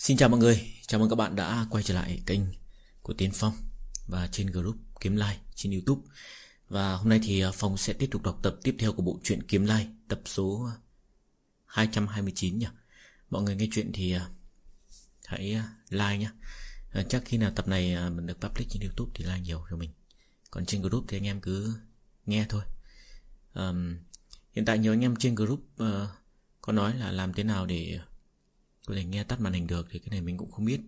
Xin chào mọi người, chào mừng các bạn đã quay trở lại kênh của Tiến Phong Và trên group Kiếm Lai trên Youtube. Và hôm nay thì à, Phong sẽ tiếp tục đọc tập tiếp theo của bộ truyện Kiếm Lai Tập số 229 nhỉ. Mọi người nghe chuyện thì à, hãy à, like nhé Chắc khi nào tập này mình được public trên Youtube thì like nhiều cho mình. Còn trên group thì anh em cứ nghe thôi. Um, Hiện tại nhiều anh em trên group uh, có nói là làm thế nào để có thể nghe tắt màn hình được thì cái này mình cũng không biết.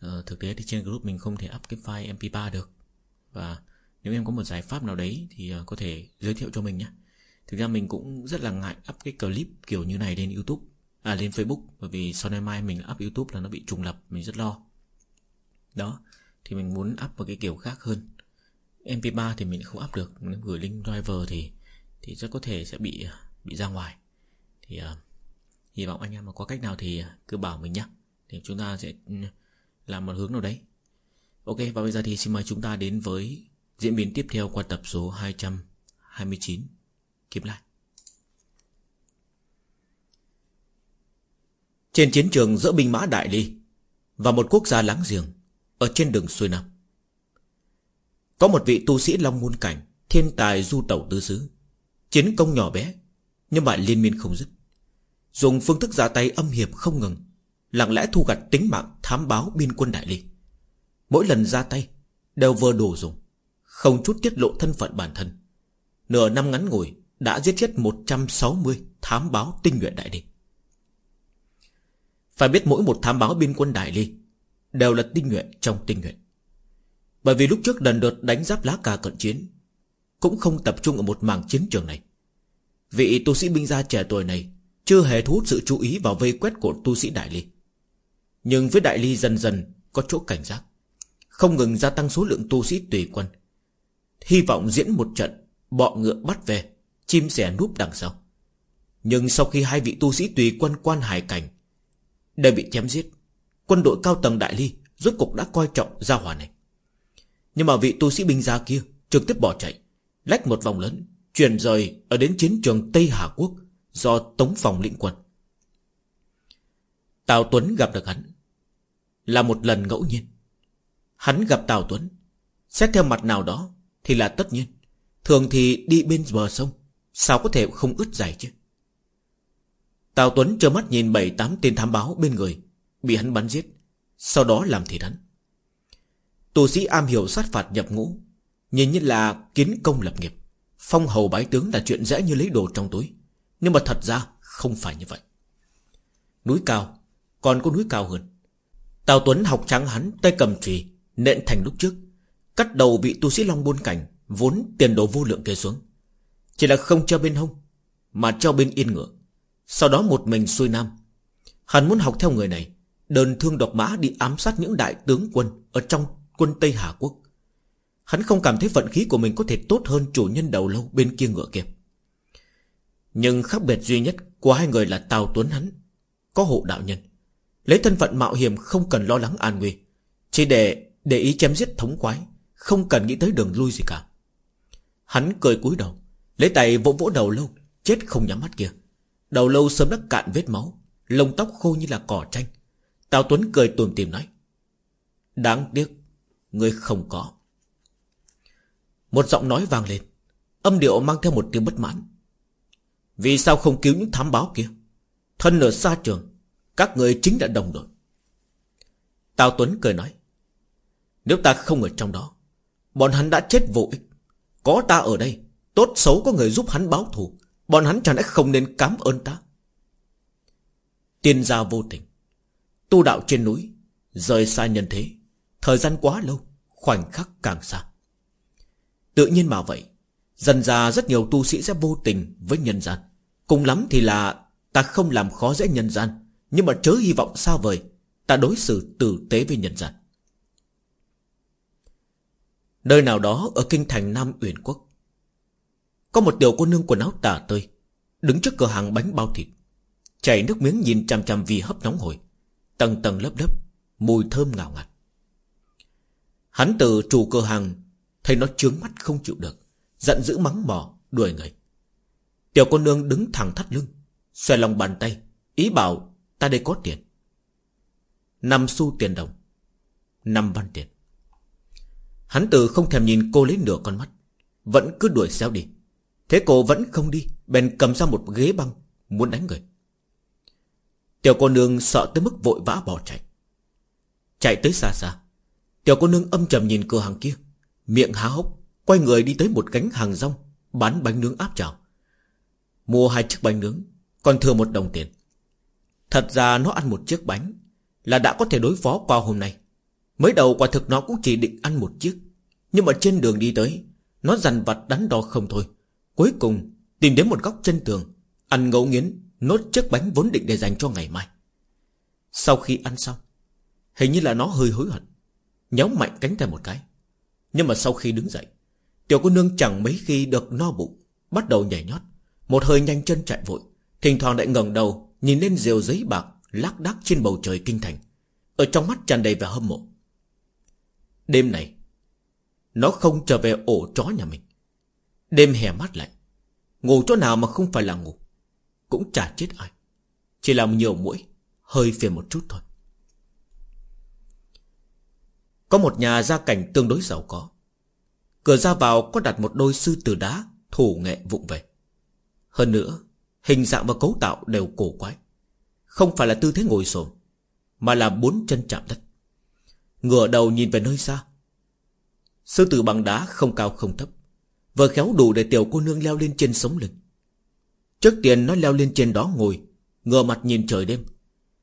Ờ, thực tế thì trên group mình không thể up cái file mp3 được. Và nếu em có một giải pháp nào đấy thì ờ, có thể giới thiệu cho mình nhé. Thực ra mình cũng rất là ngại up cái clip kiểu như này lên youtube à lên facebook bởi vì sau này mai mình up youtube là nó bị trùng lập mình rất lo. Đó thì mình muốn up một cái kiểu khác hơn. Mp3 thì mình không up được nếu gửi link driver thì thì rất có thể sẽ bị ờ, bị ra ngoài. Thì uh, Hy vọng anh em mà có cách nào thì cứ bảo mình nhé Thì chúng ta sẽ ừ, làm một hướng nào đấy. Ok, và bây giờ thì xin mời chúng ta đến với diễn biến tiếp theo qua tập số 229 Kiếm lại. Trên chiến trường giữa binh mã Đại Ly Và một quốc gia láng giềng Ở trên đường xuôi Nam, Có một vị tu sĩ Long Môn Cảnh, Thiên tài du tẩu tư xứ, Chiến công nhỏ bé Nhưng mà liên miên không dứt. Dùng phương thức ra tay âm hiểm không ngừng, Lặng lẽ thu gặt tính mạng thám báo biên quân Đại Ly Mỗi lần ra tay, Đều vừa đủ dùng, Không chút tiết lộ thân phận bản thân. Nửa năm ngắn ngủi, Đã giết chết 160 thám báo tinh nhuệ Đại Ly Phải biết mỗi một thám báo biên quân Đại Ly Đều là tinh nhuệ trong tinh nhuệ. Bởi vì lúc trước lần đợt đánh giáp lá cà cận chiến, Cũng không tập trung ở một mảng chiến trường này. Vị tu sĩ binh gia trẻ tuổi này chưa hề thu hút sự chú ý vào vây quét của tu sĩ Đại Ly. Nhưng với Đại Ly dần dần Có chỗ cảnh giác. Không ngừng gia tăng số lượng tu sĩ tùy quân. Hy vọng diễn một trận, Bọ ngựa bắt về, Chim sẻ núp đằng sau. Nhưng sau khi hai vị tu sĩ tùy quân quan hải cảnh Đều bị chém giết, Quân đội cao tầng Đại Ly Rốt cục đã coi trọng gia hòa này. Nhưng mà vị tu sĩ binh gia kia Trực tiếp bỏ chạy, Lách một vòng lớn, Chuyển rời ở đến chiến trường Tây Hà Quốc. Do Tống Phòng lĩnh quân. Tào Tuấn gặp được hắn, Là một lần ngẫu nhiên. Hắn gặp Tào Tuấn, Xét theo mặt nào đó Thì là tất nhiên. Thường thì đi bên bờ sông, Sao có thể không ướt dài chứ? Tào Tuấn trơ mắt nhìn bảy tám tên thám báo bên người, Bị hắn bắn giết, Sau đó làm thịt hắn. Tù sĩ am hiểu sát phạt nhập ngũ, Nhìn như là kiến công lập nghiệp. Phong hầu bái tướng là chuyện dễ như lấy đồ trong túi nhưng mà thật ra không phải như vậy. Núi cao Còn có núi cao hơn. Tào Tuấn học trắng hắn tay cầm trùy Nện thành lúc trước, Cắt đầu vị tu sĩ Long Buôn Cảnh, Vốn tiền đồ vô lượng kê xuống. Chỉ là không cho bên hông, Mà cho bên yên ngựa. Sau đó một mình xuôi nam. Hắn muốn học theo người này, Đơn thương độc mã đi ám sát những đại tướng quân Ở trong quân Tây Hà Quốc. Hắn không cảm thấy vận khí của mình có thể tốt hơn chủ nhân đầu lâu bên kia ngựa kia nhưng khác biệt duy nhất của hai người là Tào Tuấn hắn, Có hộ đạo nhân. Lấy thân phận mạo hiểm không cần lo lắng an nguy, Chỉ để để ý chém giết thống quái, Không cần nghĩ tới đường lui gì cả. Hắn cười cúi đầu, Lấy tay vỗ vỗ đầu lâu, Chết không nhắm mắt kia. Đầu lâu sớm đã cạn vết máu, Lông tóc khô như là cỏ tranh. Tào Tuấn cười tùm tìm nói, Đáng tiếc Người không có. Một giọng nói vang lên, Âm điệu mang theo một tiếng bất mãn vì sao không cứu những thám báo kia? Thân ở xa trường, Các người chính là đồng đội. Tào Tuấn cười nói, Nếu ta không ở trong đó, Bọn hắn đã chết vô ích. Có ta ở đây, Tốt xấu có người giúp hắn báo thù, Bọn hắn chẳng lẽ không nên cảm ơn ta? Tiên gia vô tình, Tu đạo trên núi, Rời xa nhân thế, Thời gian quá lâu, Khoảnh khắc càng xa. Tự nhiên mà vậy Dần ra rất nhiều tu sĩ sẽ vô tình với nhân gian. Cùng lắm thì là Ta không làm khó dễ nhân gian, Nhưng mà chớ hy vọng sao vời, Ta đối xử tử tế với nhân gian. Nơi nào đó ở kinh thành Nam Uyển Quốc, Có một tiểu cô nương quần áo tả tơi, Đứng trước cửa hàng bánh bao thịt, Chảy nước miếng nhìn chằm chằm vì hấp nóng hổi, Tầng tầng lớp lớp, Mùi thơm ngào ngạt. Hắn từ chủ cửa hàng, Thấy nó trướng mắt không chịu được. Giận dữ mắng mỏ, đuổi người. Tiểu cô nương đứng thẳng thắt lưng, Xòe lòng bàn tay, Ý bảo, ta đây có tiền. Năm xu tiền đồng, năm văn tiền. Hắn từ không thèm nhìn cô lấy nửa con mắt, Vẫn cứ đuổi xéo đi. Thế cô vẫn không đi, Bèn cầm ra một ghế băng, Muốn đánh người. Tiểu cô nương sợ tới mức vội vã bỏ chạy. Chạy tới xa xa, Tiểu cô nương âm trầm nhìn cửa hàng kia, Miệng há hốc. Quay người đi tới một cánh hàng rong, Bán bánh nướng áp chảo. Mua hai chiếc bánh nướng, Còn thừa một đồng tiền. Thật ra nó ăn một chiếc bánh Là đã có thể đối phó qua hôm nay. Mới đầu quả thực nó cũng chỉ định ăn một chiếc, Nhưng mà trên đường đi tới, Nó dằn vặt đắn đo không thôi. Cuối cùng, tìm đến một góc chân tường, Ăn ngấu nghiến, Nốt chiếc bánh vốn định để dành cho ngày mai. Sau khi ăn xong, Hình như là nó hơi hối hận, Nhéo mạnh cánh tay một cái. Nhưng mà sau khi đứng dậy Tiểu cô nương chẳng mấy khi được no bụng, Bắt đầu nhảy nhót. Một hơi nhanh chân chạy vội, Thỉnh thoảng lại ngẩng đầu, Nhìn lên diều giấy bạc lác đác trên bầu trời kinh thành. Ở trong mắt tràn đầy vẻ hâm mộ. Đêm này, Nó không trở về ổ chó nhà mình. Đêm hè mát lạnh, Ngủ chỗ nào mà không phải là ngủ, Cũng chả chết ai. Chỉ làm nhiều mũi Hơi phiền một chút thôi. Có một nhà gia cảnh tương đối giàu có. Cửa ra vào có đặt một đôi sư tử đá, Thủ nghệ vụng về. Hơn nữa, Hình dạng và cấu tạo đều cổ quái. Không phải là tư thế ngồi xổm, Mà là bốn chân chạm đất. Ngửa đầu nhìn về nơi xa. Sư tử bằng đá không cao không thấp, Vừa khéo đủ để tiểu cô nương leo lên trên sống lưng. Trước tiên nó leo lên trên đó ngồi, Ngửa mặt nhìn trời đêm,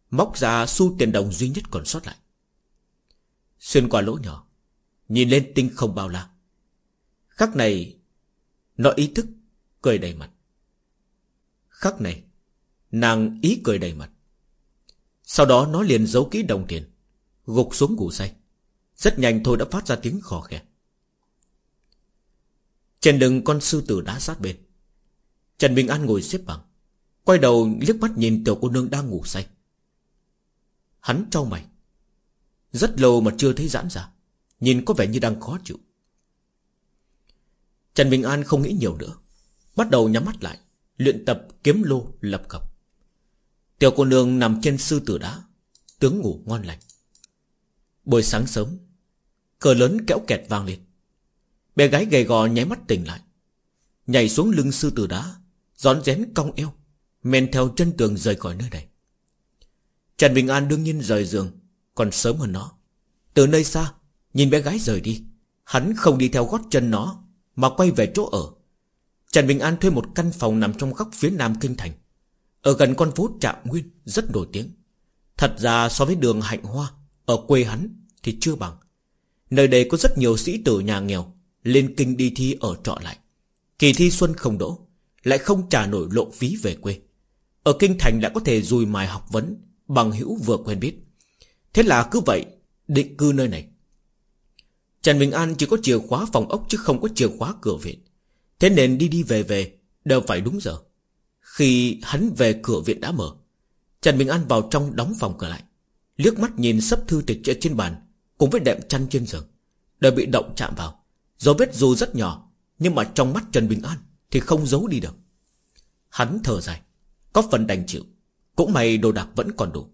Móc ra xu tiền đồng duy nhất còn sót lại. Xuyên qua lỗ nhỏ, Nhìn lên tinh không bao la. Khắc này, Nó ý thức cười đầy mặt. Khắc này, Nàng ý cười đầy mặt. Sau đó nó liền giấu kỹ đồng tiền, Gục xuống ngủ say. Rất nhanh thôi đã phát ra tiếng khò khè. Trên lưng con sư tử đã sát bên. Trần Bình An ngồi xếp bằng, Quay đầu liếc mắt nhìn tiểu cô nương đang ngủ say. Hắn trao mày. Rất lâu mà chưa thấy giãn ra, Nhìn có vẻ như đang khó chịu. Trần Bình An không nghĩ nhiều nữa. Bắt đầu nhắm mắt lại, Luyện tập kiếm lô lập cập. Tiểu cô nương nằm trên sư tử đá, Tướng ngủ ngon lành. Buổi sáng sớm, Cờ lớn kéo kẹt vang lên. Bé gái gầy gò nháy mắt tỉnh lại, Nhảy xuống lưng sư tử đá Gión rén cong eo, Men theo chân tường rời khỏi nơi này. Trần Bình An đương nhiên rời giường, Còn sớm hơn nó. Từ nơi xa, Nhìn bé gái rời đi, Hắn không đi theo gót chân nó. Mà quay về chỗ ở. Trần Bình An thuê một căn phòng nằm trong góc phía nam kinh thành. Ở gần con phố Trạm Nguyên, Rất nổi tiếng. Thật ra so với đường Hạnh Hoa, Ở quê hắn thì chưa bằng. Nơi đây có rất nhiều sĩ tử nhà nghèo, Lên kinh đi thi ở trọ lại. Kỳ thi xuân không đỗ, Lại không trả nổi lộ phí về quê. Ở kinh thành đã có thể dùi mài học vấn, Bằng hữu vừa quen biết. Thế là cứ vậy, Định cư nơi này. Trần Bình An chỉ có chìa khóa phòng ốc Chứ không có chìa khóa cửa viện. Thế nên đi đi về về, Đều phải đúng giờ. Khi hắn về cửa viện đã mở, Trần Bình An vào trong đóng phòng cửa lại. Liếc mắt nhìn sấp thư tịch trên bàn, Cùng với đệm chăn trên giường, Đều bị động chạm vào. Dấu vết dù rất nhỏ, Nhưng mà trong mắt Trần Bình An Thì không giấu đi được. Hắn thở dài, Có phần đành chịu, Cũng may đồ đạc vẫn còn đủ.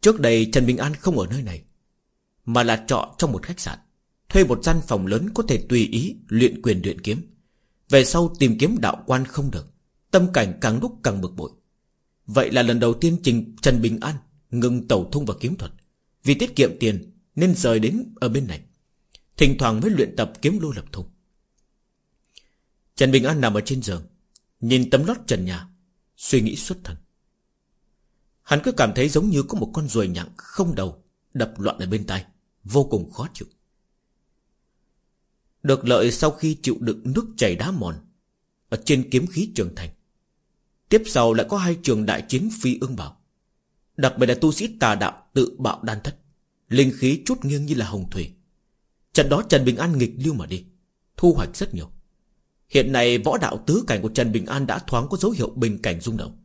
Trước đây Trần Bình An không ở nơi này mà là trọ trong một khách sạn, Thuê một gian phòng lớn có thể tùy ý Luyện quyền luyện kiếm. Về sau tìm kiếm đạo quan không được, Tâm cảnh càng lúc càng bực bội. Vậy là lần đầu tiên Trình Trần Bình An Ngừng tẩu thông và kiếm thuật. Vì tiết kiệm tiền nên rời đến ở bên này, Thỉnh thoảng mới luyện tập kiếm lô lập thùng. Trần Bình An nằm ở trên giường, Nhìn tấm lót trần nhà, Suy nghĩ xuất thần. Hắn cứ cảm thấy giống như có một con ruồi nhặng không đầu Đập loạn ở bên tai, Vô cùng khó chịu. Được lợi sau khi chịu đựng nước chảy đá mòn Ở trên kiếm khí trường thành. Tiếp sau lại có hai trường đại chiến phi ương bảo Đặc biệt là tu sĩ tà đạo tự bạo đan thất, Linh khí chút nghiêng như là hồng thủy. Trận đó Trần Bình An nghịch lưu mà đi, Thu hoạch rất nhiều. Hiện nay võ đạo tứ cảnh của Trần Bình An đã thoáng có dấu hiệu bình cảnh rung động,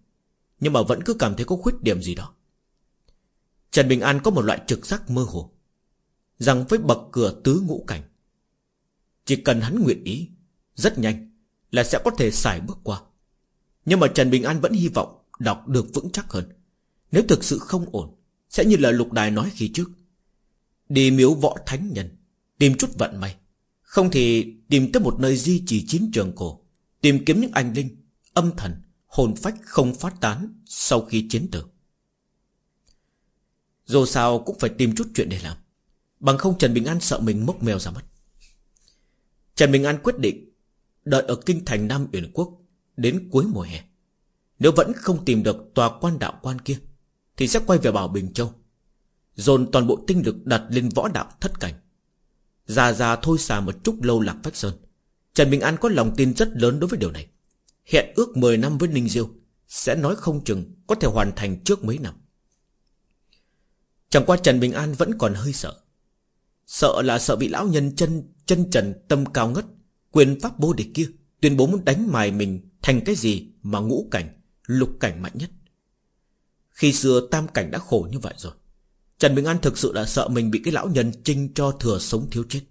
Nhưng mà vẫn cứ cảm thấy có khuyết điểm gì đó. Trần Bình An có một loại trực giác mơ hồ, Rằng với bậc cửa tứ ngũ cảnh, Chỉ cần hắn nguyện ý, Rất nhanh Là sẽ có thể xài bước qua. Nhưng mà Trần Bình An vẫn hy vọng Đọc được vững chắc hơn. Nếu thực sự không ổn, Sẽ như là lục đài nói khi trước. Đi miếu võ thánh nhân, Tìm chút vận may. Không thì tìm tới một nơi di trì chiến trường cổ, Tìm kiếm những anh linh, Âm thần, Hồn phách không phát tán Sau khi chiến tử. Dù sao cũng phải tìm chút chuyện để làm. Bằng không Trần Bình An sợ mình mốc mèo ra mất Trần Bình An quyết định Đợi ở kinh thành Nam Uyển Quốc Đến cuối mùa hè. Nếu vẫn không tìm được tòa quan đạo quan kia, Thì sẽ quay về Bảo Bình Châu, Dồn toàn bộ tinh lực đặt lên võ đạo thất cảnh. Già già thôi xà một chút lâu lạc phách sơn. Trần Bình An có lòng tin rất lớn đối với điều này. Hẹn ước 10 năm với Ninh Diêu Sẽ nói không chừng Có thể hoàn thành trước mấy năm. Chẳng qua Trần Bình An vẫn còn hơi sợ Sợ là sợ bị lão nhân chân chân trần tâm cao ngất Quyền pháp vô địch kia Tuyên bố muốn đánh mài mình Thành cái gì mà ngũ cảnh Lục cảnh mạnh nhất Khi xưa tam cảnh đã khổ như vậy rồi Trần Bình An thực sự đã sợ mình bị cái lão nhân trinh cho thừa sống thiếu chết.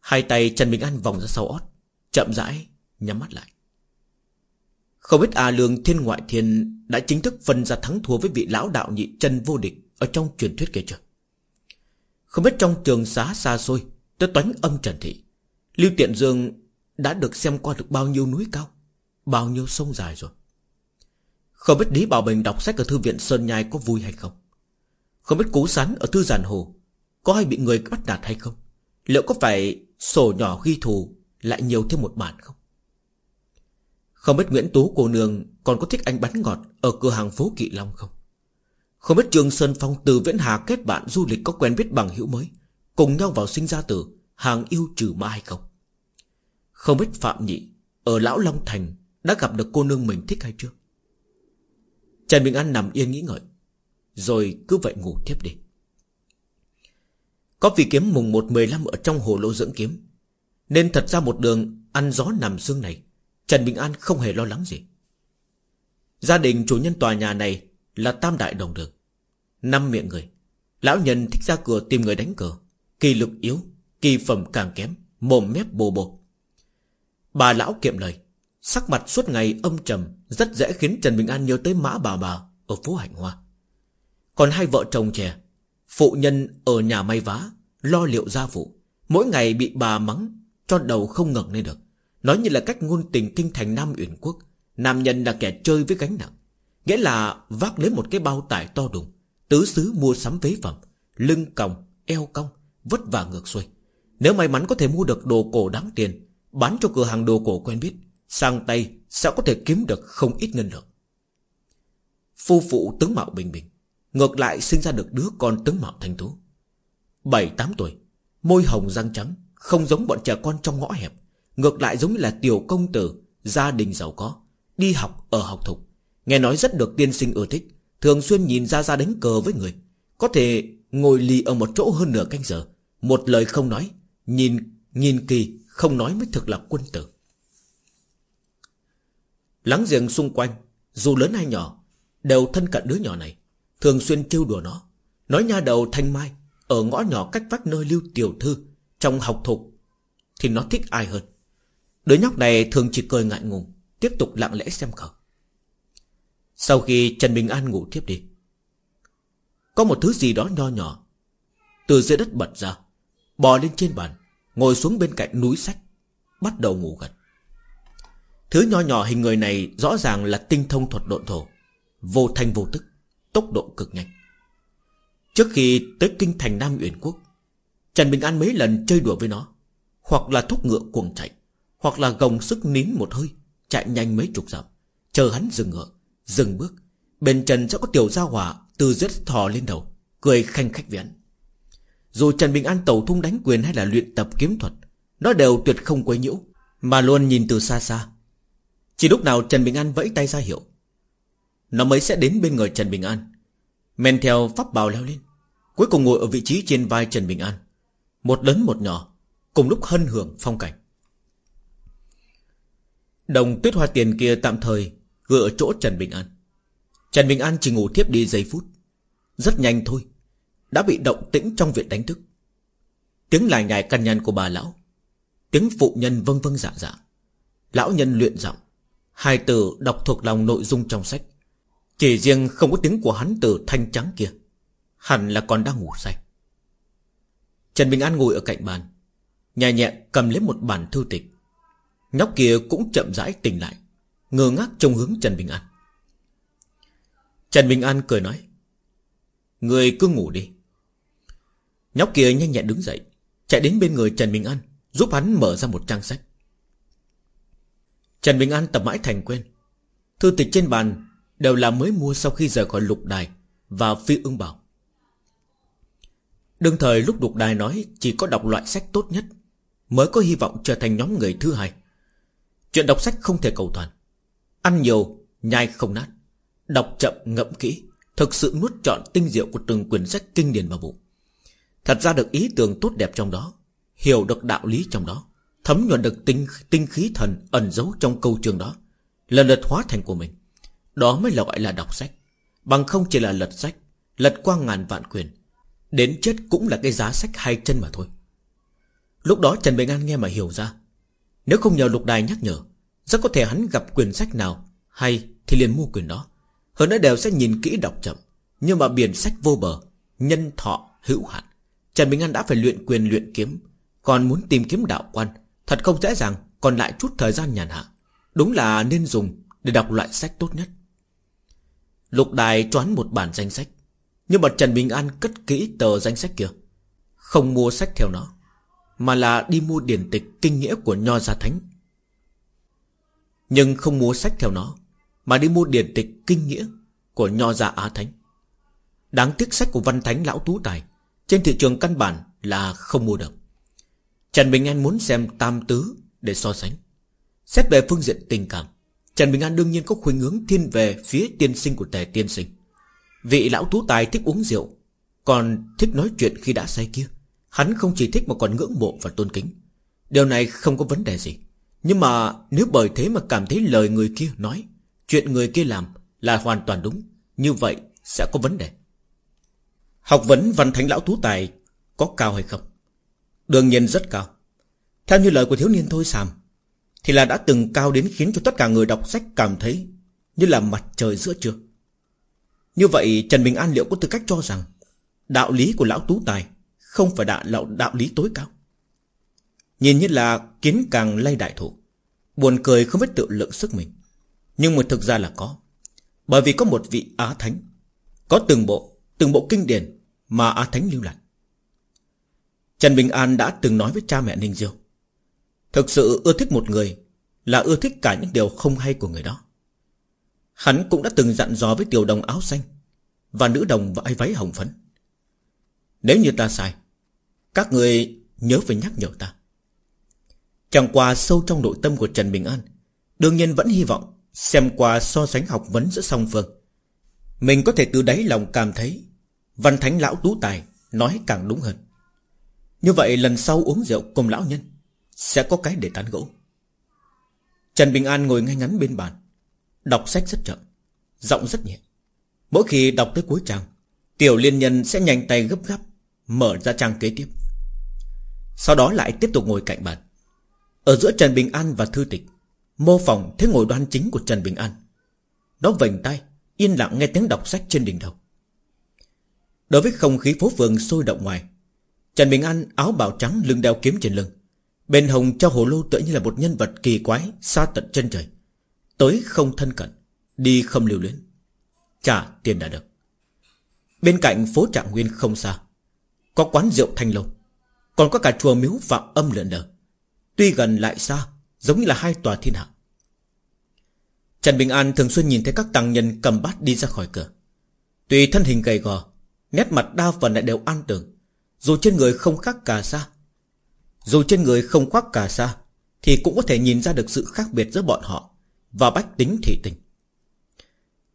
Hai tay Trần Bình An vòng ra sau ót, chậm rãi, nhắm mắt lại. Không biết A Lương Thiên Ngoại Thiên đã chính thức phân ra thắng thua với vị lão đạo nhị chân vô địch ở trong truyền thuyết kia chưa? Không biết trong trường xá xa xôi, tới toánh âm trần thị, Lưu Tiện Dương đã được xem qua được bao nhiêu núi cao, bao nhiêu sông dài rồi. Không biết Lý Bảo Bình đọc sách ở thư viện Sơn Nhai có vui hay không? Không biết cú sắn ở thư giàn hồ Có hay bị người bắt nạt hay không Liệu có phải sổ nhỏ ghi thù Lại nhiều thêm một bản không Không biết Nguyễn Tú cô nương Còn có thích anh bánh ngọt Ở cửa hàng phố Kỵ Long không không biết Trương Sơn Phong từ Viễn Hà kết bạn du lịch Có quen biết bằng hữu mới, Cùng nhau vào sinh ra tử Hàng yêu trừ ma hay không? Không biết Phạm Nhị Ở Lão Long Thành Đã gặp được cô nương mình thích hay chưa? Trần Bình An nằm yên nghĩ ngợi, rồi cứ vậy ngủ tiếp đi. Có vì kiếm mùng 1-15 Ở trong hồ lô dưỡng kiếm, Nên thật ra một đường ăn gió nằm xương này, Trần Bình An không hề lo lắng gì. Gia đình chủ nhân tòa nhà này là tam đại đồng đường Năm miệng người. Lão nhân thích ra cửa tìm người đánh cờ. Kỳ lực yếu, Kỳ phẩm càng kém, Mồm mép bồ bồ Bà lão kiệm lời. Sắc mặt suốt ngày âm trầm, Rất dễ khiến Trần Bình An nhớ tới mã bà bà Ở phố Hạnh Hoa. Còn hai vợ chồng trẻ, Phụ nhân ở nhà may vá, Lo liệu gia vụ Mỗi ngày bị bà mắng, Cho đầu không ngẩng lên được. Nói như là cách ngôn tình kinh thành Nam Uyển Quốc. Nam nhân là kẻ chơi với gánh nặng. Nghĩa là vác lấy một cái bao tải to đùng. Tứ xứ mua sắm vế phẩm. Lưng còng, eo cong Vất vả ngược xuôi. Nếu may mắn có thể mua được đồ cổ đáng tiền Bán cho cửa hàng đồ cổ quen biết Sang tay sẽ có thể kiếm được không ít ngân lượng. Phu phụ tướng mạo bình bình Ngược lại sinh ra được đứa con tướng mạo thành tú. Bảy tám tuổi Môi hồng răng trắng Không giống bọn trẻ con trong ngõ hẹp Ngược lại giống như là tiểu công tử Gia đình giàu có Đi học ở học thục. Nghe nói rất được tiên sinh ưa thích, Thường xuyên nhìn ra ra đánh cờ với người. Có thể ngồi lì ở một chỗ hơn nửa canh giờ. Một lời không nói, Nhìn nhìn kỳ, không nói mới thực là quân tử. Lắng giềng xung quanh, Dù lớn hay nhỏ, Đều thân cận đứa nhỏ này, Thường xuyên trêu đùa nó. Nói nha đầu thanh mai, Ở ngõ nhỏ cách vách nơi lưu tiểu thư, Trong học thục, Thì nó thích ai hơn? Đứa nhóc này thường chỉ cười ngại ngùng, Tiếp tục lặng lẽ xem khẩu sau khi Trần Bình An ngủ tiếp đi Có một thứ gì đó nho nhỏ Từ dưới đất bật ra Bò lên trên bàn Ngồi xuống bên cạnh núi sách Bắt đầu ngủ gật. Thứ nho nhỏ hình người này rõ ràng là tinh thông thuật độn thổ Vô thanh vô tức Tốc độ cực nhanh. Trước khi tới kinh thành Nam Uyển Quốc Trần Bình An mấy lần chơi đùa với nó Hoặc là thúc ngựa cuồng chạy Hoặc là gồng sức nín một hơi Chạy nhanh mấy chục dặm Chờ hắn dừng ngựa, dừng bước, Bên Trần sẽ có tiểu gia hỏa Từ dưới thò lên đầu, Cười khanh khách viễn. Dù Trần Bình An tẩu thung đánh quyền hay là luyện tập kiếm thuật, Nó đều tuyệt không quấy nhiễu, Mà luôn nhìn từ xa xa Chỉ lúc nào Trần Bình An vẫy tay ra hiệu, nó mới sẽ đến bên người Trần Bình An, Men theo pháp bào leo lên, Cuối cùng ngồi ở vị trí trên vai Trần Bình An, Một lớn một nhỏ, Cùng lúc hân hưởng phong cảnh Đồng tuyết hoa tiền kia tạm thời Gỡ ở chỗ Trần Bình An. Trần Bình An chỉ ngủ thiếp đi giây phút. Rất nhanh thôi. Đã bị động tĩnh trong viện đánh thức. Tiếng lại nhài căn nhằn của bà lão. Tiếng phụ nhân vâng vâng dạ dạ. Lão nhân luyện giọng. Hai từ đọc thuộc lòng nội dung trong sách. Chỉ riêng không có tiếng của hắn từ thanh trắng kia. Hẳn là còn đang ngủ say. Trần Bình An ngồi ở cạnh bàn. Nhẹ nhẹ cầm lấy một bản thư tịch. Nhóc kia cũng chậm rãi tỉnh lại. Ngơ ngác trông hướng Trần Bình An. Trần Bình An cười nói, Người cứ ngủ đi. Nhóc kia nhanh nhẹn đứng dậy, Chạy đến bên người Trần Bình An, Giúp hắn mở ra một trang sách. Trần Bình An tập mãi thành quen Thư tịch trên bàn Đều là mới mua sau khi rời khỏi lục đài Và phi ưng bảo Đương thời lúc lục đài nói Chỉ có đọc loại sách tốt nhất, Mới có hy vọng trở thành nhóm người thứ hai. Chuyện đọc sách không thể cầu toàn. Ăn nhiều, nhai không nát. Đọc chậm ngậm kỹ Thực sự nuốt trọn tinh diệu của từng quyển sách kinh điển vào bụng. Thật ra được ý tưởng tốt đẹp trong đó Hiểu được đạo lý trong đó Thấm nhuận được tinh, tinh khí thần ẩn giấu trong câu trường đó Lần lượt hóa thành của mình. Đó mới là gọi là đọc sách. Bằng không chỉ là lật sách Lật qua ngàn vạn quyền Đến chết cũng là cái giá sách hai chân mà thôi. Lúc đó Trần Bình An nghe mà hiểu ra. Nếu không nhờ lục đài nhắc nhở rất có thể hắn gặp quyển sách nào Hay thì liền mua quyển đó? Hơn nữa đều sẽ nhìn kỹ đọc chậm. Nhưng mà biển sách vô bờ, Nhân thọ hữu hạn. Trần Bình An đã phải luyện quyền luyện kiếm, Còn muốn tìm kiếm đạo quan, Thật không dễ dàng, Còn lại chút thời gian nhàn hạ. Đúng là nên dùng để đọc loại sách tốt nhất. Lục đài choán một bản danh sách. Nhưng mà Trần Bình An cất kỹ tờ danh sách kia, Không mua sách theo nó, Mà là đi mua điển tịch kinh nghĩa của Nho Gia Thánh. Nhưng không mua sách theo nó, Mà đi mua điển tịch kinh nghĩa Của Nho Gia Á Thánh. Đáng tiếc sách của Văn Thánh Lão Tú Tài Trên thị trường căn bản là không mua được. Trần Bình An muốn xem tam tứ Để so sánh. Xét về phương diện tình cảm, Trần Bình An đương nhiên có khuynh hướng thiên về phía tiên sinh của tề tiên sinh. Vị lão tú tài thích uống rượu, Còn thích nói chuyện khi đã say kia. Hắn không chỉ thích mà còn ngưỡng mộ và tôn kính. Điều này không có vấn đề gì. Nhưng mà nếu bởi thế mà cảm thấy lời người kia nói Chuyện người kia làm là hoàn toàn đúng Như vậy sẽ có vấn đề. Học vấn văn thánh lão tú tài Có cao hay không? Đương nhiên rất cao. Theo như lời của thiếu niên thôi sàm Thì là đã từng cao đến khiến cho tất cả người đọc sách cảm thấy Như là mặt trời giữa trưa. Như vậy Trần Bình An liệu có tư cách cho rằng Đạo lý của lão tú tài Không phải đạo, đạo, đạo lý tối cao? Nhìn như là kiến càng lay đại thủ Buồn cười không biết tự lượng sức mình. Nhưng mà thực ra là có. Bởi vì có một vị Á Thánh. Có từng bộ Từng bộ kinh điển Mà Á Thánh lưu lại. Trần Bình An đã từng nói với cha mẹ Ninh Diêu, Thực sự ưa thích một người Là ưa thích cả những điều không hay của người đó. Hắn cũng đã từng dặn dò với tiểu đồng áo xanh Và nữ đồng vãi váy hồng phấn, Nếu như ta sai, Các người nhớ phải nhắc nhở ta. Chẳng qua sâu trong nội tâm của Trần Bình An, Đương nhiên vẫn hy vọng Xem qua so sánh học vấn giữa song phương. Mình có thể từ đáy lòng cảm thấy Văn Thánh Lão Tú Tài Nói càng đúng hơn. Như vậy lần sau uống rượu cùng lão nhân Sẽ có cái để tán gẫu. Trần Bình An ngồi ngay ngắn bên bàn, Đọc sách rất chậm, Giọng rất nhẹ. Mỗi khi đọc tới cuối trang, Tiểu liên nhân sẽ nhanh tay gấp gáp Mở ra trang kế tiếp. Sau đó lại tiếp tục ngồi cạnh bàn. Ở giữa Trần Bình An và Thư Tịch, Mô phỏng thế ngồi đoan chính của Trần Bình An. Đó vành tay Yên lặng nghe tiếng đọc sách trên đỉnh đầu. Đối với không khí phố phường sôi động ngoài, Trần Bình An áo bào trắng lưng đeo kiếm trên lưng, Bên hồng cho hồ lô tựa như là một nhân vật kỳ quái, Xa tận chân trời. Tới không thân cận, Đi không lưu luyến. Trả tiền đã được. Bên cạnh phố Trạng Nguyên không xa, Có quán rượu thanh lâu, Còn có cả chùa miếu phạm âm lượn lờ. Tuy gần lại xa, Giống như là hai tòa thiên hạ. Trần Bình An thường xuyên nhìn thấy các tăng nhân cầm bát đi ra khỏi cửa. Tuy thân hình gầy gò, Nét mặt đa phần lại đều an tường, dù trên người không khác cả xa Dù trên người không khoác cả xa Thì cũng có thể nhìn ra được sự khác biệt giữa bọn họ Và bách tính thị tình.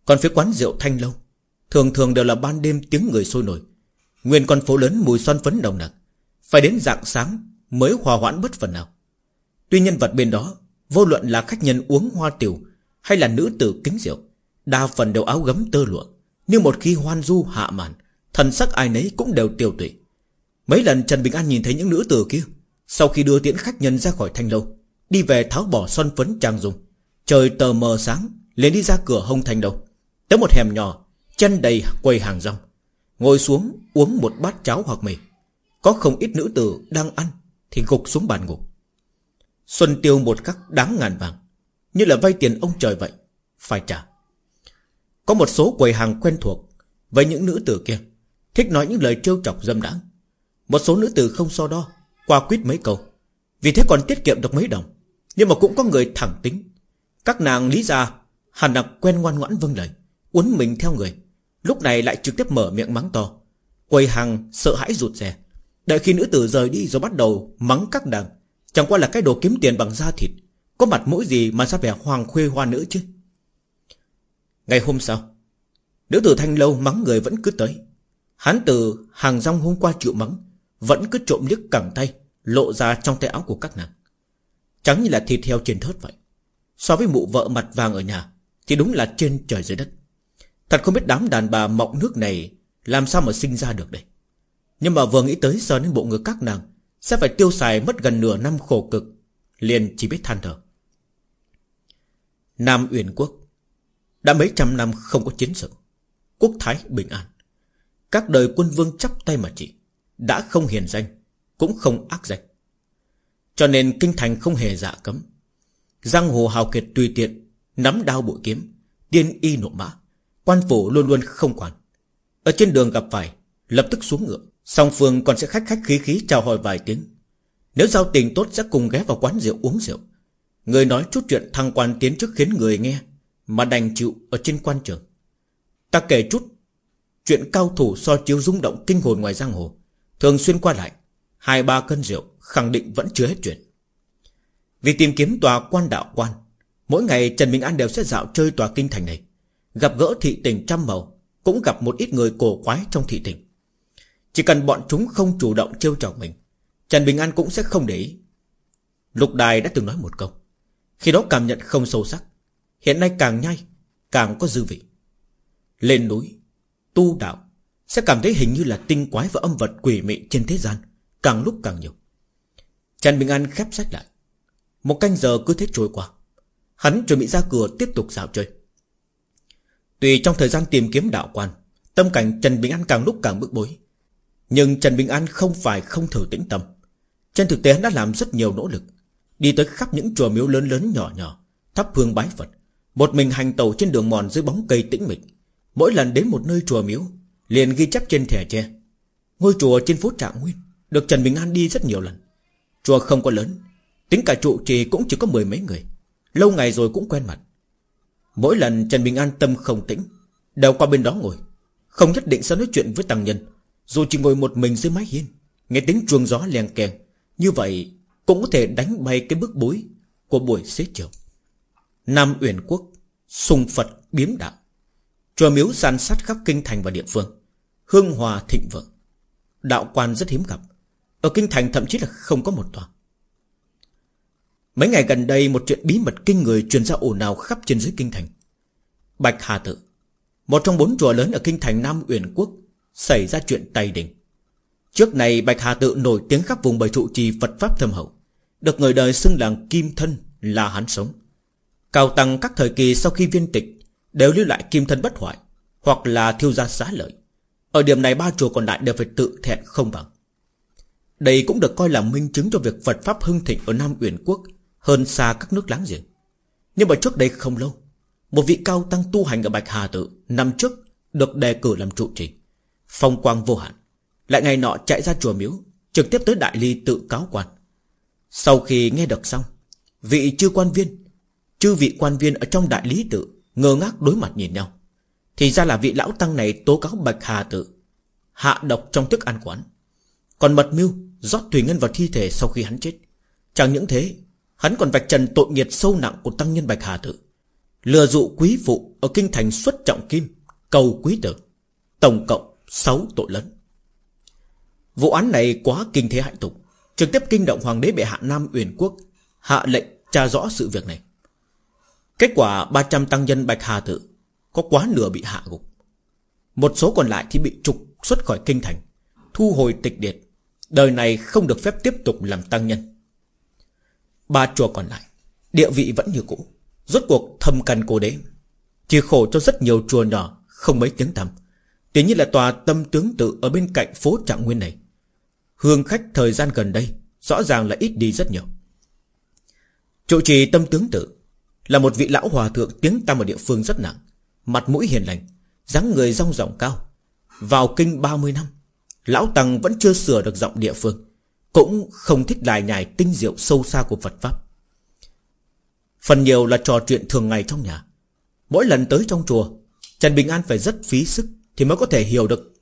Còn phía quán rượu thanh lâu, Thường thường đều là ban đêm tiếng người sôi nổi. Nguyên con phố lớn mùi son phấn đồng nặc, Phải đến dạng sáng Mới hòa hoãn bất phần nào. Tuy nhân vật bên đó, Vô luận là khách nhân uống hoa tiểu Hay là nữ tử kính rượu, Đa phần đều áo gấm tơ lụa Nhưng một khi hoan du hạ màn, Thần sắc ai nấy cũng đều tiêu tụy. Mấy lần Trần Bình An nhìn thấy những nữ tử kia, Sau khi đưa tiễn khách nhân ra khỏi thanh lâu, Đi về tháo bỏ son phấn trang dùng, Trời tờ mờ sáng, liền đi ra cửa hông thanh lâu Tới một hẻm nhỏ, Chân đầy quầy hàng rong, Ngồi xuống uống một bát cháo hoặc mì. Có không ít nữ tử đang ăn Thì gục xuống bàn ngục Xuân tiêu một khắc đáng ngàn vàng. Như là vay tiền ông trời vậy. Phải trả. Có một số quầy hàng quen thuộc Với những nữ tử kia. Thích nói những lời trêu chọc dâm đãng. Một số nữ tử không so đo, Qua quýt mấy câu. Vì thế còn tiết kiệm được mấy đồng. Nhưng mà cũng có người thẳng tính. Các nàng lý ra, Hẳn là quen ngoan ngoãn vâng lời, Uốn mình theo người. Lúc này lại trực tiếp mở miệng mắng to. Quầy hàng sợ hãi rụt rè. Đợi khi nữ tử rời đi rồi bắt đầu mắng các nàng. Chẳng qua là cái đồ kiếm tiền bằng da thịt, Có mặt mũi gì mà sao vẻ hoàng khuê hoa nữ chứ? Ngày hôm sau, Nữ tử thanh lâu mắng người vẫn cứ tới. Hắn từ hàng rong hôm qua chịu mắng, Vẫn cứ trộm liếc cẳng tay, Lộ ra trong tay áo của các nàng. Chẳng như là thịt heo trên thớt vậy. So với mụ vợ mặt vàng ở nhà, Thì đúng là trên trời dưới đất. Thật không biết đám đàn bà mọc nước này Làm sao mà sinh ra được đây. Nhưng mà vừa nghĩ tới sờ đến bộ ngực các nàng sẽ phải tiêu xài mất gần nửa năm khổ cực. Liền chỉ biết than thở. Nam Uyển Quốc, Đã mấy trăm năm không có chiến sự, Quốc thái bình an. Các đời quân vương chắp tay mà chỉ, Đã không hiền danh, Cũng không ác danh. Cho nên kinh thành không hề dạ cấm. Giang hồ hào kiệt tùy tiện, Nắm đao bội kiếm, Tiên y nộ mã, Quan phủ luôn luôn không quản. Ở trên đường gặp phải, Lập tức xuống ngựa. Song phương còn sẽ khách khách khí khí chào hỏi vài tiếng. Nếu giao tình tốt sẽ cùng ghé vào quán rượu uống rượu. Người nói chút chuyện thăng quan tiến trước khiến người nghe, Mà đành chịu ở trên quan trường. Ta kể chút Chuyện cao thủ so chiếu rung động kinh hồn ngoài giang hồ. Thường xuyên qua lại, Hai ba cân rượu khẳng định vẫn chưa hết chuyện. Vì tìm kiếm tòa quan đạo quan, Mỗi ngày Trần Minh An đều sẽ dạo chơi tòa kinh thành này. Gặp gỡ thị tình trăm màu, Cũng gặp một ít người cổ quái trong thị tình. Chỉ cần bọn chúng không chủ động trêu chọc mình, Trần Bình An cũng sẽ không để ý. Lục Đài đã từng nói một câu, Khi đó cảm nhận không sâu sắc, Hiện nay càng nhai, Càng có dư vị. Lên núi, Tu đạo, Sẽ cảm thấy hình như là tinh quái và âm vật quỷ mị trên thế gian, Càng lúc càng nhiều. Trần Bình An khép sách lại. Một canh giờ cứ thế trôi qua, Hắn chuẩn bị ra cửa tiếp tục dạo chơi. Tùy trong thời gian tìm kiếm đạo quan, Tâm cảnh Trần Bình An càng lúc càng bức bối. Nhưng Trần Bình An không phải không thử tĩnh tâm. Trên thực tế hắn đã làm rất nhiều nỗ lực. Đi tới khắp những chùa miếu lớn lớn nhỏ nhỏ, Thắp hương bái Phật. Một mình hành tàu trên đường mòn dưới bóng cây tĩnh mịch. Mỗi lần đến một nơi chùa miếu, Liền ghi chép trên thẻ tre. Ngôi chùa trên phố Trạng Nguyên Được Trần Bình An đi rất nhiều lần. Chùa không có lớn, Tính cả trụ trì cũng chỉ có mười mấy người. Lâu ngày rồi cũng quen mặt. Mỗi lần Trần Bình An tâm không tĩnh, Đều qua bên đó ngồi, Không nhất định sẽ nói chuyện với tăng nhân. Dù chỉ ngồi một mình dưới mái hiên Nghe tiếng chuông gió lèn kèn Như vậy cũng có thể đánh bay cái bức bối Của buổi xế chiều. Nam Uyển Quốc Sùng Phật biếm đạo Chùa miếu san sát khắp kinh thành và địa phương Hương hòa thịnh vượng. Đạo quan rất hiếm gặp Ở kinh thành thậm chí là không có một tòa. Mấy ngày gần đây một chuyện bí mật kinh người truyền ra ồn ào khắp trên dưới kinh thành. Bạch Hà Tự, một trong bốn chùa lớn ở kinh thành Nam Uyển Quốc, xảy ra chuyện tay đình. Trước này Bạch Hà Tự nổi tiếng khắp vùng bởi trụ trì Phật Pháp thâm hậu, được người đời xưng làng Kim Thân là hắn sống. Cao tăng các thời kỳ sau khi viên tịch đều lưu lại kim thân bất hoại, hoặc là thiêu gia xá lợi. Ở điểm này ba chùa còn lại đều phải tự thẹn không bằng. Đây cũng được coi là minh chứng cho việc Phật Pháp hưng thịnh ở Nam Uyển Quốc hơn xa các nước láng giềng. Nhưng mà trước đây không lâu, một vị cao tăng tu hành ở Bạch Hà Tự năm trước được đề cử làm trụ trì, phong quang vô hạn, lại ngày nọ chạy ra chùa miếu, trực tiếp tới đại ly tự cáo quan. Sau khi nghe được xong, vị chư quan viên, chư vị quan viên ở trong đại lý tự ngơ ngác đối mặt nhìn nhau. Thì ra là vị lão tăng này tố cáo Bạch Hà Tự hạ độc trong thức ăn quán, còn mật mưu rót thủy ngân vào thi thể sau khi hắn chết. Chẳng những thế, Hắn còn vạch trần tội nghiệt sâu nặng của tăng nhân Bạch Hà Tự Lừa dụ quý phụ Ở kinh thành xuất trọng kim Cầu quý tử Tổng cộng 6 tội lớn Vụ án này quá kinh thế hạnh tục. Trực tiếp kinh động hoàng đế bệ hạ Nam Uyển Quốc, Hạ lệnh tra rõ sự việc này. Kết quả 300 tăng nhân Bạch Hà Tự Có quá nửa bị hạ gục. Một số còn lại thì bị trục xuất khỏi kinh thành, Thu hồi tịch điệt. Đời này không được phép tiếp tục làm tăng nhân. Ba chùa còn lại, Địa vị vẫn như cũ. Rốt cuộc thâm căn cô đế, Chỉ khổ cho rất nhiều chùa nhỏ Không mấy tiếng tăm. Tuy như là tòa tâm tướng tự Ở bên cạnh phố Trạng Nguyên này. Hương khách thời gian gần đây, Rõ ràng là ít đi rất nhiều. Trụ trì tâm tướng tự Là một vị lão hòa thượng tiếng tăm ở địa phương rất nặng, Mặt mũi hiền lành, dáng người rong rộng cao. Vào kinh 30 năm, Lão Tăng vẫn chưa sửa được giọng địa phương, Cũng không thích lại nhài tinh diệu sâu xa của Phật Pháp. Phần nhiều là trò chuyện thường ngày trong nhà. Mỗi lần tới trong chùa, Trần Bình An phải rất phí sức thì mới có thể hiểu được.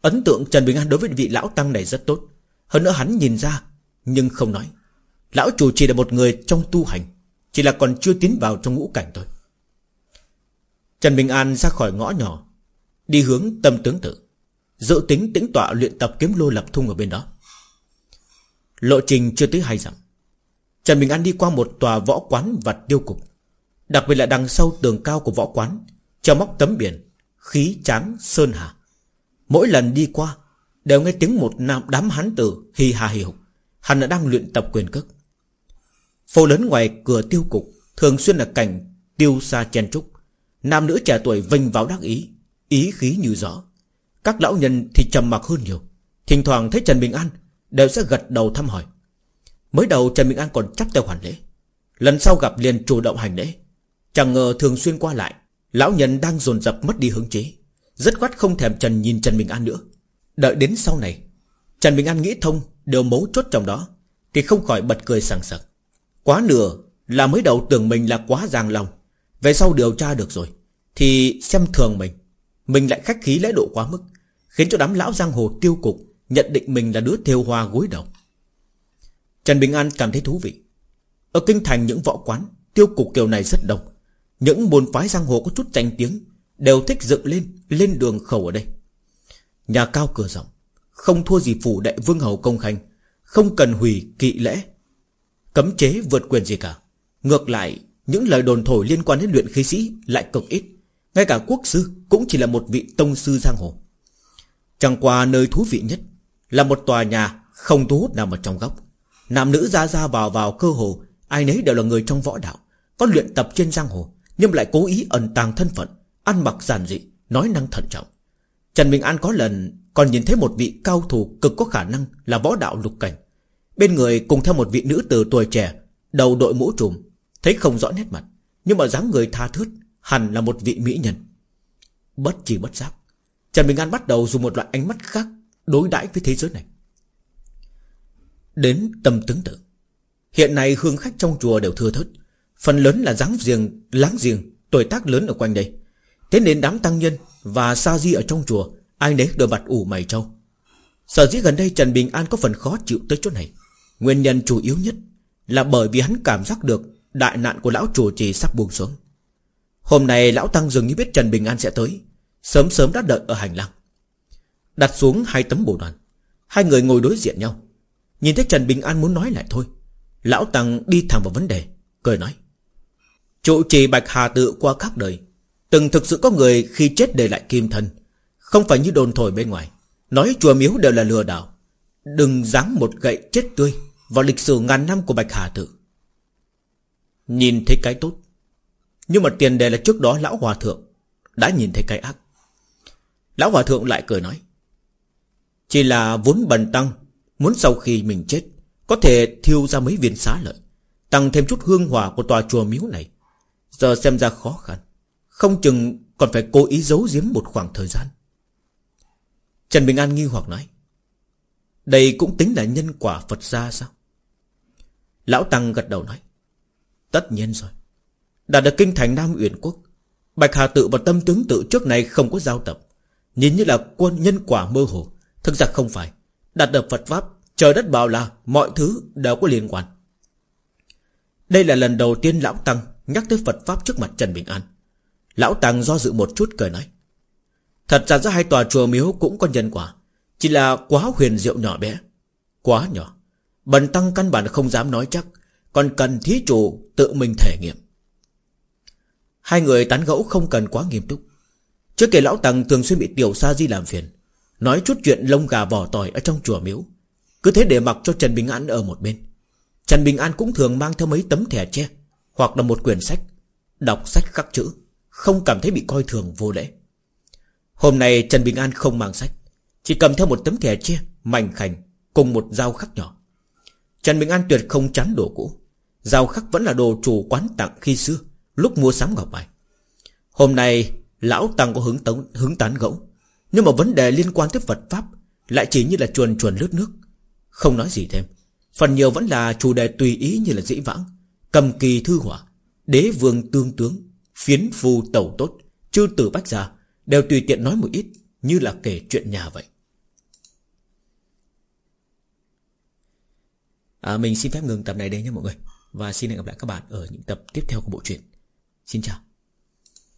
Ấn tượng Trần Bình An đối với vị lão tăng này rất tốt. Hơn nữa hắn nhìn ra, Nhưng không nói. Lão chủ chỉ là một người trong tu hành, Chỉ là còn chưa tiến vào trong ngũ cảnh thôi. Trần Bình An ra khỏi ngõ nhỏ, Đi hướng tâm tướng tự, Dự tính tĩnh tọa luyện tập kiếm lô lập thung ở bên đó. Lộ trình chưa tới hai dặm, Trần Bình An đi qua một tòa võ quán vặt tiêu cục, Đặc biệt là đằng sau tường cao của võ quán, Treo móc tấm biển. Khí tráng sơn hà. Mỗi lần đi qua, Đều nghe tiếng một nam đám hán tử hì hà hì hục. Hắn đã đang luyện tập quyền cước. Phố lớn ngoài cửa tiêu cục, Thường xuyên là cảnh tiêu xa chen trúc. Nam nữ trẻ tuổi vinh vào đắc ý Ý khí như gió. Các lão nhân thì trầm mặc hơn nhiều. Thỉnh thoảng thấy Trần Bình An Đều sẽ gật đầu thăm hỏi. Mới đầu Trần Bình An còn chắp tay hoàn lễ. Lần sau gặp liền chủ động hành lễ. Chẳng ngờ thường xuyên qua lại Lão nhân đang dồn dập mất đi hứng chế Rất quát không thèm Trần nhìn Trần Bình An nữa. Đợi đến sau này, Trần Bình An nghĩ thông Điều mấu chốt trong đó, Thì không khỏi bật cười sảng sặc. Quá nửa là mới đầu tưởng mình là quá giang lòng, Về sau điều tra được rồi, Thì xem thường mình. Mình lại khách khí lễ độ quá mức, Khiến cho đám lão giang hồ tiêu cục Nhận định mình là đứa theo hoa gối đầu. Trần Bình An cảm thấy thú vị. Ở kinh thành những võ quán, Tiêu cục kiểu này rất đông những môn phái giang hồ có chút tranh tiếng Đều thích dựng lên Lên đường khẩu ở đây. Nhà cao cửa rộng, Không thua gì phủ đệ vương hầu công khanh, Không cần hủy kỵ lễ, Cấm chế vượt quyền gì cả. Ngược lại, những lời đồn thổi liên quan đến luyện khí sĩ Lại cực ít. Ngay cả quốc sư cũng chỉ là một vị tông sư giang hồ. Chẳng qua nơi thú vị nhất Là một tòa nhà không thu hút nào ở trong góc. Nam nữ ra ra vào vào cơ hồ, Ai nấy đều là người trong võ đạo, Có luyện tập trên giang hồ. Nhưng lại cố ý ẩn tàng thân phận, Ăn mặc giản dị, Nói năng thận trọng. Trần Bình An có lần còn nhìn thấy một vị cao thủ cực có khả năng là võ đạo lục cảnh. Bên người cùng theo một vị nữ từ tuổi trẻ, Đầu đội mũ trùm, Thấy không rõ nét mặt, Nhưng mà dáng người tha thướt, Hẳn là một vị mỹ nhân. Bất chỉ bất giác, Trần Bình An bắt đầu dùng một loại ánh mắt khác Đối đãi với thế giới này. Đến tâm tướng tự. Hiện nay hương khách trong chùa đều thưa thớt. Phần lớn là dáng giềng, láng giềng Tuổi tác lớn ở quanh đây. Thế nên đám tăng nhân và sa di ở trong chùa Ai nấy đều mặt ủ mày trâu. Sở dĩ gần đây Trần Bình An có phần khó chịu tới chỗ này. Nguyên nhân chủ yếu nhất Là bởi vì hắn cảm giác được Đại nạn của lão chùa trì sắp buông xuống. Hôm nay lão Tăng dường như biết Trần Bình An sẽ tới Sớm sớm đã đợi ở hành lang. Đặt xuống hai tấm bồ đoàn Hai người ngồi đối diện nhau. Nhìn thấy Trần Bình An muốn nói lại thôi Lão Tăng đi thẳng vào vấn đề Cười nói. Trụ trì Bạch Hà tự qua các đời. Từng thực sự có người khi chết để lại kim thân. Không phải như đồn thổi bên ngoài. Nói chùa miếu đều là lừa đảo. Đừng dáng một gậy chết tươi Vào lịch sử ngàn năm của Bạch Hà tự. Nhìn thấy cái tốt. Nhưng mà tiền đề là trước đó Lão Hòa Thượng Đã nhìn thấy cái ác. Lão Hòa Thượng lại cười nói, Chỉ là vốn bần tăng, Muốn sau khi mình chết, Có thể thiêu ra mấy viên xá lợi, Tăng thêm chút hương hỏa của tòa chùa miếu này. Giờ xem ra khó khăn. Không chừng còn phải cố ý giấu giếm một khoảng thời gian. Trần Bình An nghi hoặc nói, Đây cũng tính là nhân quả Phật gia sao? Lão Tăng gật đầu nói, Tất nhiên rồi. Đạt được kinh thành Nam Uyển Quốc, Bạch Hà Tự và Tâm Tướng Tự trước này không có giao tập. Nhìn như là quân nhân quả mơ hồ, Thực ra không phải. Đạt được Phật Pháp, Trời đất bảo là mọi thứ đều có liên quan. Đây là lần đầu tiên Lão Tăng Nhắc tới Phật Pháp trước mặt Trần Bình An, Lão tàng do dự một chút cười nói, Thật ra giữa hai tòa chùa miếu cũng có nhân quả, Chỉ là quá huyền diệu nhỏ bé, Quá nhỏ. Bần Tăng căn bản không dám nói chắc, Còn cần thí chủ tự mình thể nghiệm. Hai người tán gẫu không cần quá nghiêm túc. Trước kia lão tàng thường xuyên bị tiểu sa di làm phiền, Nói chút chuyện lông gà vỏ tỏi Ở trong chùa miếu. Cứ thế để mặc cho Trần Bình An ở một bên. Trần Bình An cũng thường mang theo mấy tấm thẻ che. Hoặc là một quyển sách Đọc sách khắc chữ Không cảm thấy bị coi thường vô lễ. Hôm nay Trần Bình An không mang sách Chỉ cầm theo một tấm thẻ chia Mảnh khảnh Cùng một dao khắc nhỏ. Trần Bình An tuyệt không chán đồ cũ Dao khắc vẫn là đồ chủ quán tặng khi xưa Lúc mua sắm ngọc bài Hôm nay Lão Tăng có hứng, tống, hứng tán gẫu Nhưng mà vấn đề liên quan tới Phật Pháp Lại chỉ như là chuồn chuồn lướt nước. Không nói gì thêm Phần nhiều vẫn là chủ đề tùy ý như là dĩ vãng. Cầm kỳ thư hỏa Đế vương tương tướng Phiến phu tẩu tốt Chư tử bách gia Đều tùy tiện nói một ít Như là kể chuyện nhà vậy. À, Mình xin phép ngừng tập này đây nhé mọi người Và xin hẹn gặp lại các bạn ở những tập tiếp theo của bộ truyện. Xin chào.